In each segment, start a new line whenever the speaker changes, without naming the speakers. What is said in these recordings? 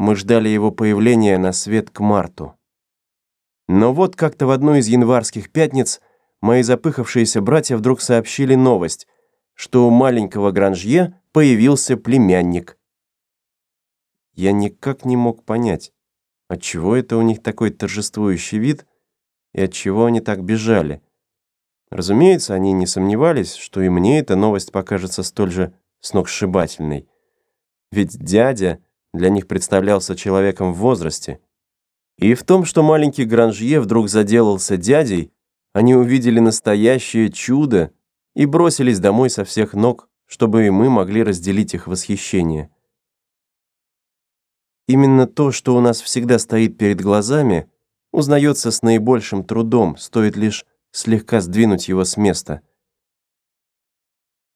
Мы ждали его появления на свет к марту. Но вот как-то в одну из январских пятниц мои запыхавшиеся братья вдруг сообщили новость, что у маленького Гранжье появился племянник. Я никак не мог понять, отчего это у них такой торжествующий вид и отчего они так бежали. Разумеется, они не сомневались, что и мне эта новость покажется столь же сногсшибательной. Ведь дядя для них представлялся человеком в возрасте. И в том, что маленький Гранжье вдруг заделался дядей, они увидели настоящее чудо и бросились домой со всех ног, чтобы и мы могли разделить их восхищение. Именно то, что у нас всегда стоит перед глазами, узнается с наибольшим трудом, стоит лишь слегка сдвинуть его с места.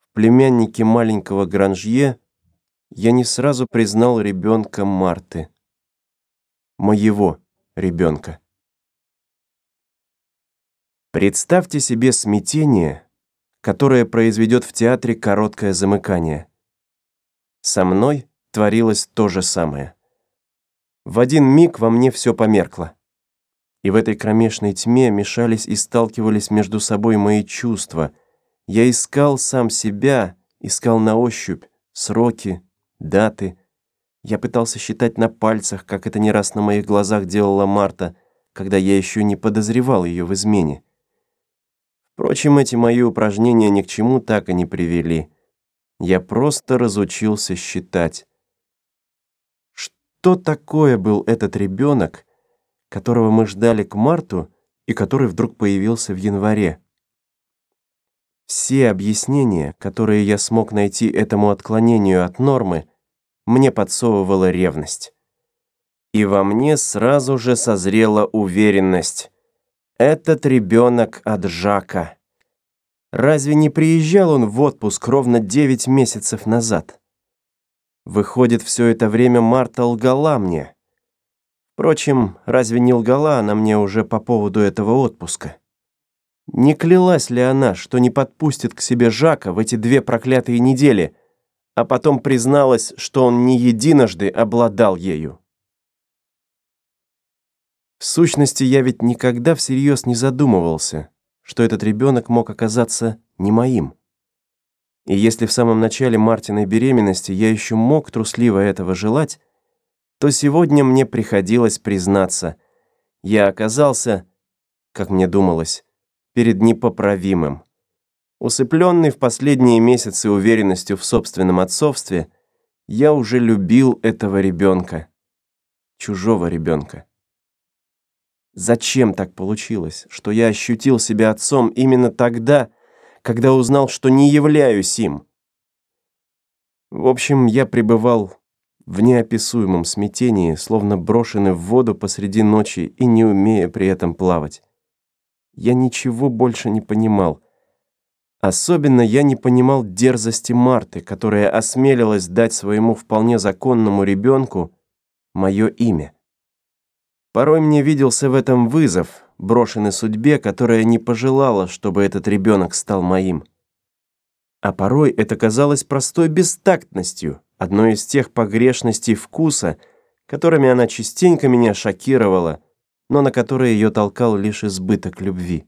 В племяннике маленького Гранжье – я не сразу признал ребенка Марты. Моего ребенка. Представьте себе смятение, которое произведет в театре короткое замыкание. Со мной творилось то же самое. В один миг во мне все померкло. И в этой кромешной тьме мешались и сталкивались между собой мои чувства. Я искал сам себя, искал на ощупь сроки, даты. Я пытался считать на пальцах, как это не раз на моих глазах делала Марта, когда я еще не подозревал ее в измене. Впрочем, эти мои упражнения ни к чему так и не привели. Я просто разучился считать. Что такое был этот ребенок, которого мы ждали к марту и который вдруг появился в январе? Все объяснения, которые я смог найти этому отклонению от нормы, мне подсовывала ревность. И во мне сразу же созрела уверенность. Этот ребенок от Жака. Разве не приезжал он в отпуск ровно 9 месяцев назад? Выходит, все это время Марта лгала мне. Впрочем, разве не лгала она мне уже по поводу этого отпуска? Не клялась ли она, что не подпустит к себе Жака в эти две проклятые недели — а потом призналась, что он не единожды обладал ею. В сущности, я ведь никогда всерьез не задумывался, что этот ребенок мог оказаться не моим. И если в самом начале Мартиной беременности я еще мог трусливо этого желать, то сегодня мне приходилось признаться, я оказался, как мне думалось, перед непоправимым. Усыпленный в последние месяцы уверенностью в собственном отцовстве, я уже любил этого ребенка. Чужого ребенка. Зачем так получилось, что я ощутил себя отцом именно тогда, когда узнал, что не являюсь им? В общем, я пребывал в неописуемом смятении, словно брошенный в воду посреди ночи и не умея при этом плавать. Я ничего больше не понимал — Особенно я не понимал дерзости Марты, которая осмелилась дать своему вполне законному ребенку мое имя. Порой мне виделся в этом вызов, брошенный судьбе, которая не пожелала, чтобы этот ребенок стал моим. А порой это казалось простой бестактностью, одной из тех погрешностей вкуса, которыми она частенько меня шокировала, но на которые ее толкал лишь избыток любви.